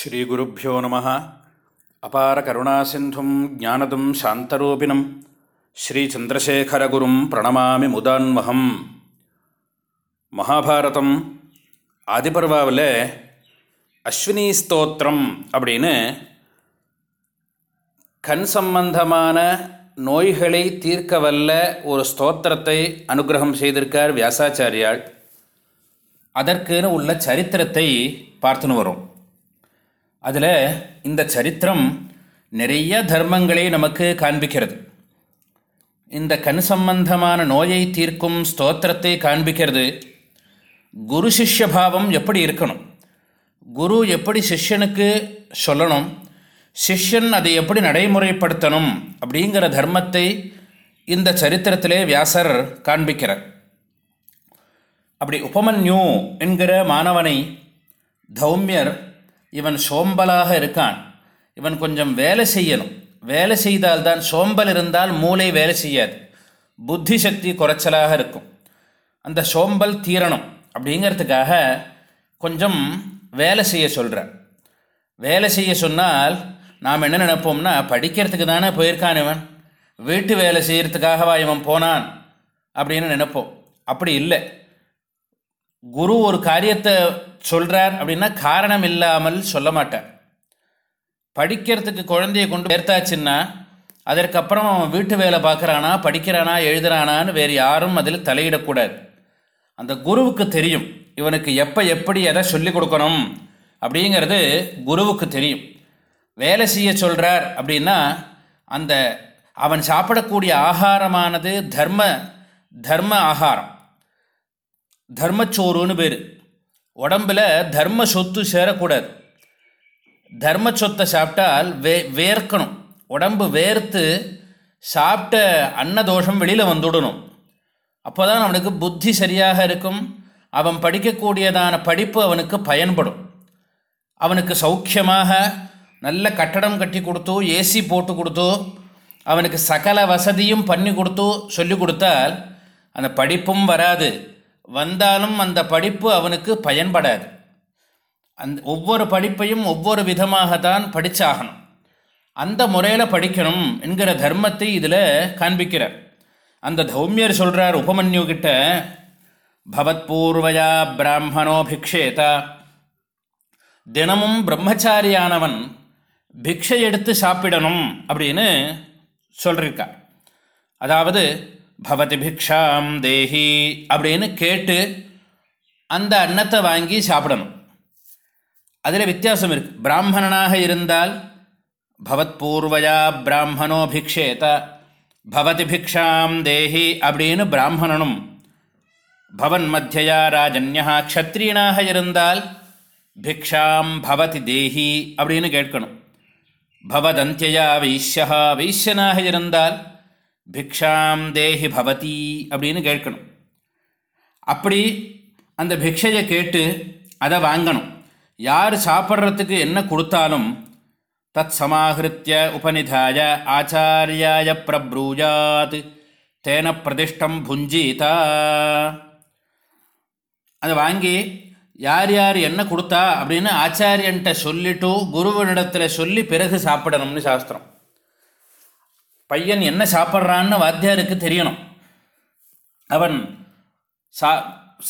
ஸ்ரீகுருப்போ நம. அபார கருணாசிந்தும் ஜானதும் சாந்தரூபிணம். ஸ்ரீச்சந்திரசேகரகுரும் பிரணமாமி முதான்மகம். மகாபாரதம் ஆதிபர்வாவில் அஸ்வினி ஸ்தோத்திரம் அப்படின்னு கண் சம்பந்தமான நோய்களை தீர்க்க வல்ல ஒரு ஸ்தோத்திரத்தை அனுகிரகம் செய்திருக்கார் வியாசாச்சாரியால் அதற்குன்னு உள்ள சரித்திரத்தை பார்த்துன்னு வரும். அதில் இந்த சரித்திரம் நிறைய தர்மங்களை நமக்கு காண்பிக்கிறது. இந்த கண் சம்பந்தமான நோயை தீர்க்கும் ஸ்தோத்திரத்தை காண்பிக்கிறது. குரு சிஷ்ய பாவம் எப்படி இருக்கணும்? குரு எப்படி சிஷ்யனுக்கு சொல்லணும்? சிஷ்யன் அதை எப்படி நடைமுறைப்படுத்தணும்? அப்படிங்கிற தர்மத்தை இந்த சரித்திரத்திலே வியாசர் காண்பிக்கிறார். அப்படி உபமன்யு என்கிற மாணவனை தௌமியர் இவன் சோம்பலாக இருக்கான். இவன் கொஞ்சம் வேலை செய்யணும். வேலை செய்தால்தான் சோம்பல் இருந்தால் மூளை வேலை செய்யாது. புத்தி சக்தி குறைச்சலாக இருக்கும். அந்த சோம்பல் தீரணும் அப்படிங்கிறதுக்காக கொஞ்சம் வேலை செய்ய சொல்கிறார் வேலை செய்ய சொன்னால் நாம் என்ன நினைப்போம்னா படிக்கிறதுக்கு தானே போயிருக்கான் இவன். வீட்டு வேலை செய்கிறதுக்காகவா இவன் போனான் அப்படின்னு நினைப்போம். அப்படி இல்லை. குரு ஒரு காரியத்தை சொல்கிறார் அப்படின்னா காரணம் இல்லாமல் சொல்ல மாட்டார். படிக்கிறதுக்கு குழந்தைய கொண்டு சேர்த்தாச்சுன்னா அதற்கப்புறம் அவன் வீட்டு வேலை பார்க்குறானா படிக்கிறானா எழுதுறானான்னு வேறு யாரும் அதில் தலையிடக்கூடாது. அந்த குருவுக்கு தெரியும் இவனுக்கு எப்போ எப்படி எதை சொல்லிக் கொடுக்கணும் அப்படிங்கிறது குருவுக்கு தெரியும். வேலை செய்ய சொல்கிறார் அப்படின்னா அந்த அவன் சாப்பிடக்கூடிய ஆகாரமானது தர்ம தர்ம ஆகாரம். தர்மச்சோறுன்னு பேர். உடம்பில் தர்ம சொத்து சேரக்கூடாது. தர்ம சொத்தை சாப்பிட்டால் வே வேர்க்கணும். உடம்பு வேர்த்து சாப்பிட்ட அன்னதோஷம் வெளியில் வந்துடணும். அப்போ தான் அவனுக்கு புத்தி சரியாக இருக்கும். அவன் படிக்கக்கூடியதான படிப்பு அவனுக்கு பயன்படும். அவனுக்கு சௌக்கியமாக நல்ல கட்டடம் கட்டி கொடுத்தோ ஏசி போட்டு கொடுத்தோ அவனுக்கு சகல வசதியும் பண்ணி கொடுத்தோ சொல்லி கொடுத்தால் அந்த படிப்பும் வராது. வந்தாலும் அந்த படிப்பு அவனுக்கு பயன்படாது. அந் ஒவ்வொரு படிப்பையும் ஒவ்வொரு விதமாக தான் படித்தாகணும் அந்த முறையில் படிக்கணும் என்கிற தர்மத்தை இதில் காண்பிக்கிறார். அந்த தௌமியர் சொல்கிறார் உபமன்யு கிட்ட பவத்பூர்வயா பிராமணோ பிக்ஷேதா. தினமும் பிரம்மச்சாரியானவன் பிக்ஷை எடுத்து சாப்பிடணும் அப்படின்னு சொல்லியிருக்கார் அதாவது பவதி பிக்ஷாம் தேஹி அப்படின்னு கேட்டு அந்த அன்னத்தை வாங்கி சாப்பிடணும். அதில் வித்தியாசம் இருக்குது பிராமணனாக இருந்தால் பவத்பூர்வயா பிராமணோ பிக்ஷேத பவதி பிக்ஷாம் தேஹி அப்படின்னு பிராமணனும் பவன் மத்தியா ராஜன்யா க்ஷத்ரியனாக இருந்தால் பிக்ஷாம் பவதி தேஹி அப்படின்னு கேட்கணும். பவதந்தியா வைஷ்யா வைஷ்யனாக இருந்தால் பிக்ஷாம் தேஹி பவதி அப்படின்னு கேட்கணும். அப்படி அந்த பிக்ஷையை கேட்டு அதை வாங்கணும். யார் சாப்பிட்றதுக்கு என்ன கொடுத்தாலும் தத் சமாஹிருத்திய உபனிதாய ஆச்சாரியாய பிரப்ரூஜாத் தேன பிரதிஷ்டம் புஞ்சீதா. அதை வாங்கி யார் யார் என்ன கொடுத்தா அப்படின்னு ஆச்சாரியன்ட்ட சொல்லிட்டு குருவனிடத்தில் சொல்லி பிறகு சாப்பிடணும்னு சாஸ்திரம். பையன் என்ன சாப்பிட்றான்னு வாத்தியாருக்கு தெரியணும். அவன் சா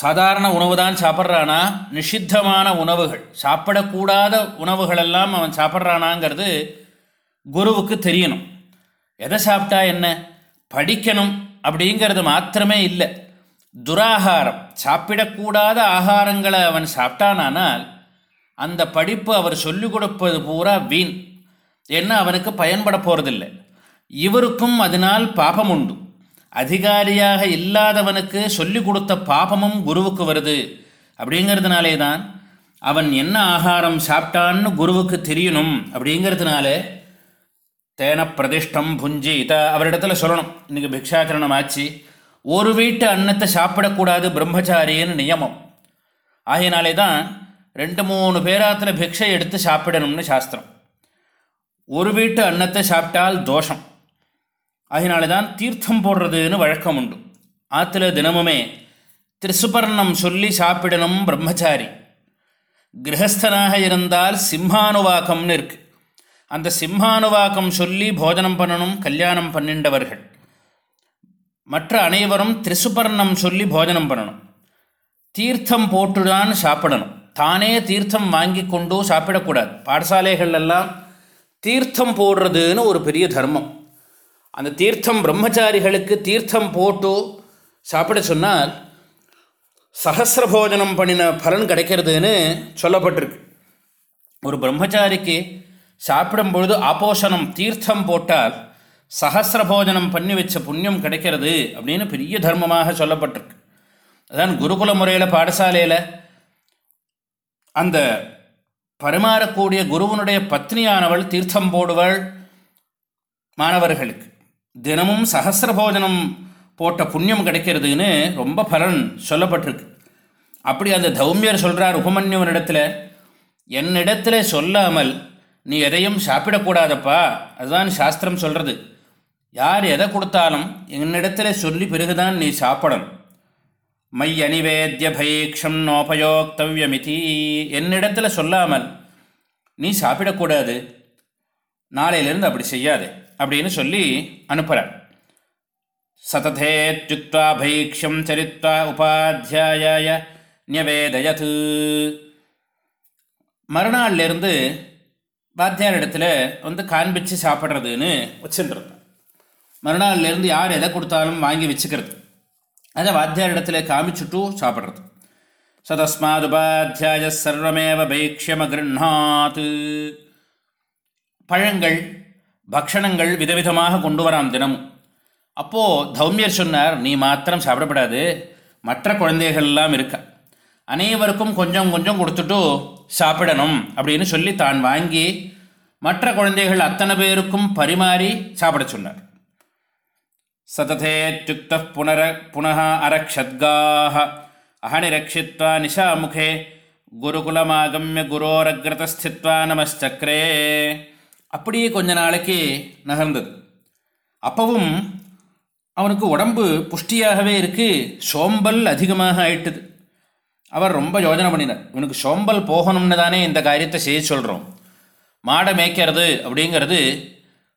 சாதாரண உணவு தான் சாப்பிட்றானா? நிஷித்தமான உணவுகள். சாப்பிடக்கூடாத உணவுகளெல்லாம் அவன் சாப்பிட்றானாங்கிறது குருவுக்கு தெரியணும். எதை சாப்பிட்டா என்ன? படிக்கணும் அப்படிங்கிறது மாத்திரமே இல்லை. துராகாரம். சாப்பிடக்கூடாத ஆகாரங்களை அவன் சாப்பிட்டானால் அந்த படிப்பு அவர் சொல்லிக் கொடுப்பது பூரா வீண். என்ன அவனுக்கு பயன்பட போகிறதில்லை இவருக்கும் அதனால் பாபம் உண்டு அதிகாரியாக இல்லாதவனுக்கு சொல்லிக் கொடுத்த பாபமும் குருவுக்கு வருது. அப்படிங்கிறதுனாலே தான் அவன் என்ன ஆகாரம் சாப்பிட்டான்னு குருவுக்கு தெரியணும். அப்படிங்கிறதுனால தேன பிரதிஷ்டம் இதை அவரிடத்துல சொல்லணும். இன்றைக்கி பிக்ஷாச்சரணம் ஆச்சு. ஒரு வீட்டு அன்னத்தை சாப்பிடக்கூடாது பிரம்மச்சாரின்னு நியமம். ஆகையினாலே தான் ரெண்டு மூணு பேராத்தில் பிக்ஷை எடுத்து சாப்பிடணும்னு சாஸ்திரம். ஒரு வீட்டு அன்னத்தை சாப்பிட்டால் தோஷம். அதனால தான் தீர்த்தம் போடுறதுன்னு வழக்கம் உண்டு. ஆற்றுல தினமுமே திரிசுபர்ணம் சொல்லி சாப்பிடணும் பிரம்மச்சாரி. கிரகஸ்தனாக இருந்தால் சிம்மானுவாக்கம்னு இருக்கு. அந்த சிம்மானுவாக்கம் சொல்லி போஜனம் பண்ணணும் கல்யாணம் பண்ணின்றவர்கள். மற்ற அனைவரும் திரிசுபர்ணம் சொல்லி போஜனம் பண்ணணும். தீர்த்தம் போட்டுதான் சாப்பிடணும். தானே தீர்த்தம் வாங்கி கொண்டு சாப்பிடக்கூடாது. பாடசாலைகள் எல்லாம் தீர்த்தம் போடுறதுன்னு ஒரு பெரிய தர்மம். அந்த தீர்த்தம் பிரம்மச்சாரிகளுக்கு தீர்த்தம் போட்டு சாப்பிட சொன்னால் சகசிர போஜனம் பண்ணின பலன் கிடைக்கிறதுன்னு சொல்லப்பட்டிருக்கு. ஒரு பிரம்மச்சாரிக்கு சாப்பிடும் பொழுது ஆபோஷனம் தீர்த்தம் போட்டால் சகசிர போஜனம் பண்ணி வச்ச புண்ணியம் கிடைக்கிறது அப்படின்னு பெரிய தர்மமாக சொல்லப்பட்டிருக்கு. அதான் குருகுல முறையில் பாடசாலையில் அந்த பரிமாறக்கூடிய குருவனுடைய பத்னியானவள் தீர்த்தம் போடுவள் மாணவர்களுக்கு. தினமும் சகசிர போஜனம் போட்ட புண்ணியம் கிடைக்கிறதுன்னு ரொம்ப பலன் சொல்லப்பட்டிருக்கு. அப்படி அந்த தௌமியர் சொல்கிறார் உபமன்யுவனிடத்தில் என்னிடத்தில் சொல்லாமல் நீ எதையும் சாப்பிடக்கூடாதப்பா. அதுதான் சாஸ்திரம் சொல்கிறது யார் எதை கொடுத்தாலும் என்னிடத்தில் சொல்லி பிறகுதான் நீ சாப்பிடணும். மை அனிவேத்திய பைக்ஷம் நோபயோக்தவ்யமிதி. என்னிடத்தில் சொல்லாமல் நீ சாப்பிடக்கூடாது. நாளையிலேருந்து அப்படி செய்யாது. அப்படின்னு சொல்லி அனுப்புகிறார் சததேத்யுக்வா பைக்ஷம் சரித்வா உபாத்தியாய நியவேதயது மறுநாள்லேருந்து வாத்தியார் இடத்துல வந்து காண்பிச்சு சாப்பிட்றதுன்னு வச்சுருந்தேன் மறுநாள்லேருந்து யார் எதை கொடுத்தாலும் வாங்கி வச்சுக்கிறது. அதை வாத்தியார் இடத்துல காமிச்சுட்டு சாப்பிட்றது. சதஸ்மாதுபாத்தியாய சர்வமேவ பைக்ஷம கிருண்ணாத்து பழங்கள் பக்ஷணங்கள் விதவிதமாக கொண்டு வராம் தினமும். அப்போது தௌமியர் சொன்னார் நீ மாத்திரம் சாப்பிடப்படாது. மற்ற குழந்தைகள்லாம் இருக்கா? அனைவருக்கும் கொஞ்சம் கொஞ்சம் கொடுத்துட்டு சாப்பிடணும் அப்படின்னு சொல்லி தான் வாங்கி மற்ற குழந்தைகள் அத்தனை பேருக்கும் பரிமாறி சாப்பிட சொன்னார். சததேத்யுக்த புனர புனः அரக்ஷத்காக அகனிரக்ஷித்வா நிஷாமுகே குருகுலமாகமிய குரோரக்ரதஸ்தித்வா நமஸ்சக்ரே. அப்படியே கொஞ்ச நாளைக்கு நகர்ந்தது. அப்பவும் அவனுக்கு உடம்பு புஷ்டியாகவே இருக்குது சோம்பல் அதிகமாக ஆயிட்டுது. அவர் ரொம்ப யோஜனை பண்ணினார். இவனுக்கு சோம்பல் போகணும்னு தானே இந்த காரியத்தை செய்ய சொல்கிறோம் மாடை மேய்க்கிறது அப்படிங்கிறது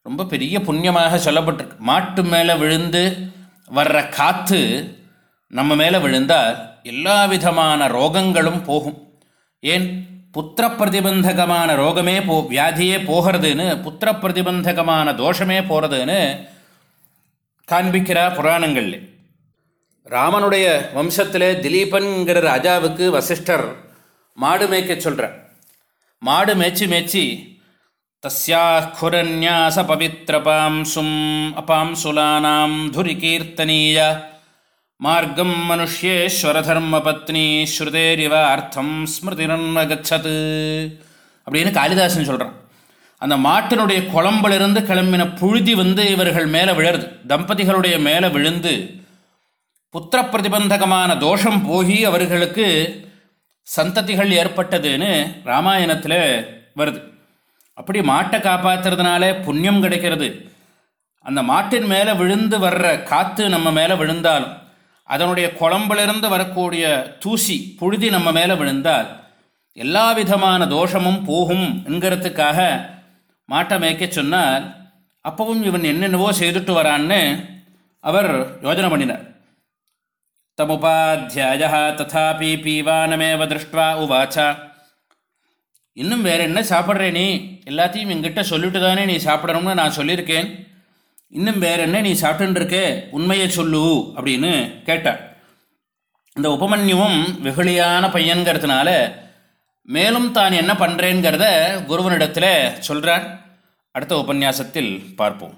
ரொம்ப பெரிய புண்ணியமாக சொல்லப்பட்டிருக்கு. மாட்டு மேலே விழுந்து வர்ற காற்று நம்ம மேலே விழுந்தால் எல்லா விதமான ரோகங்களும் போகும். ஏன்? புத்திர பிரதிபந்தகமான ரோகமே போ வியாதியே போகிறதுன்னு புத்திர பிரதிபந்தகமான தோஷமே போகிறதுன்னு காண்பிக்கிறா புராணங்களில். ராமனுடைய வம்சத்தில் திலீபன்கிற ராஜாவுக்கு வசிஷ்டர் மாடு மேய்க்க சொல்கிறார் மாடு மேய்ச்சி மேய்ச்சி தஸ்யாஹுரன்யாச பவித்ரபாம்சும் அபாம்சுலானாம் துரிகீர்த்தனீய மார்க்கம் மனுஷ்யேஸ்வரதர்ம பத்னி ஸ்ருதேரிவ அர்த்தம் ஸ்மிருதிரன்மகச்சது அப்படின்னு காளிதாசன் சொல்கிறான் அந்த மாட்டினுடைய குழம்பிலிருந்து கிளம்பின புழுதி வந்து இவர்கள் மேலே விழருது. தம்பதிகளுடைய மேலே விழுந்து புத்திர பிரதிபந்தகமான தோஷம் போகி அவர்களுக்கு சந்ததிகள் ஏற்பட்டதுன்னு ராமாயணத்தில் வருது. அப்படி மாட்டை காப்பாற்றுறதுனால புண்ணியம் கிடைக்கிறது. அந்த மாட்டின் மேலே விழுந்து வர்ற காற்று நம்ம மேலே விழுந்தாலும் அதனுடைய குழம்பிலிருந்து வரக்கூடிய தூசி புழுதி நம்ம மேலே விழுந்தால் எல்லா விதமான தோஷமும் போகும் என்கிறதுக்காக மாட்டை மேய்க்க சொன்னால் அப்பவும் இவன் என்னென்னவோ செய்துட்டு வரான்னு அவர் யோஜனை பண்ணினார். தமுபாத்தியாய ததாபி பீவானமேவ திருஷ்டுவா உவாச்சா. இன்னும் வேற என்ன சாப்பிட்றே நீ? எல்லாத்தையும் எங்கிட்ட சொல்லிட்டு தானே நீ சாப்பிடணும்னு நான் சொல்லியிருக்கேன். இன்னும் வேற என்ன நீ சாப்பிட்டுருக்க? உண்மையை சொல்லு அப்படின்னு கேட்டார். இந்த உபமன்யுவும் வெகுளியான பையன்கிறதுனால மேலும் தான் என்ன பண்ணுறேங்கிறத குருவனிடத்தில் சொல்கிறார் அடுத்த உபன்யாசத்தில் பார்ப்போம்.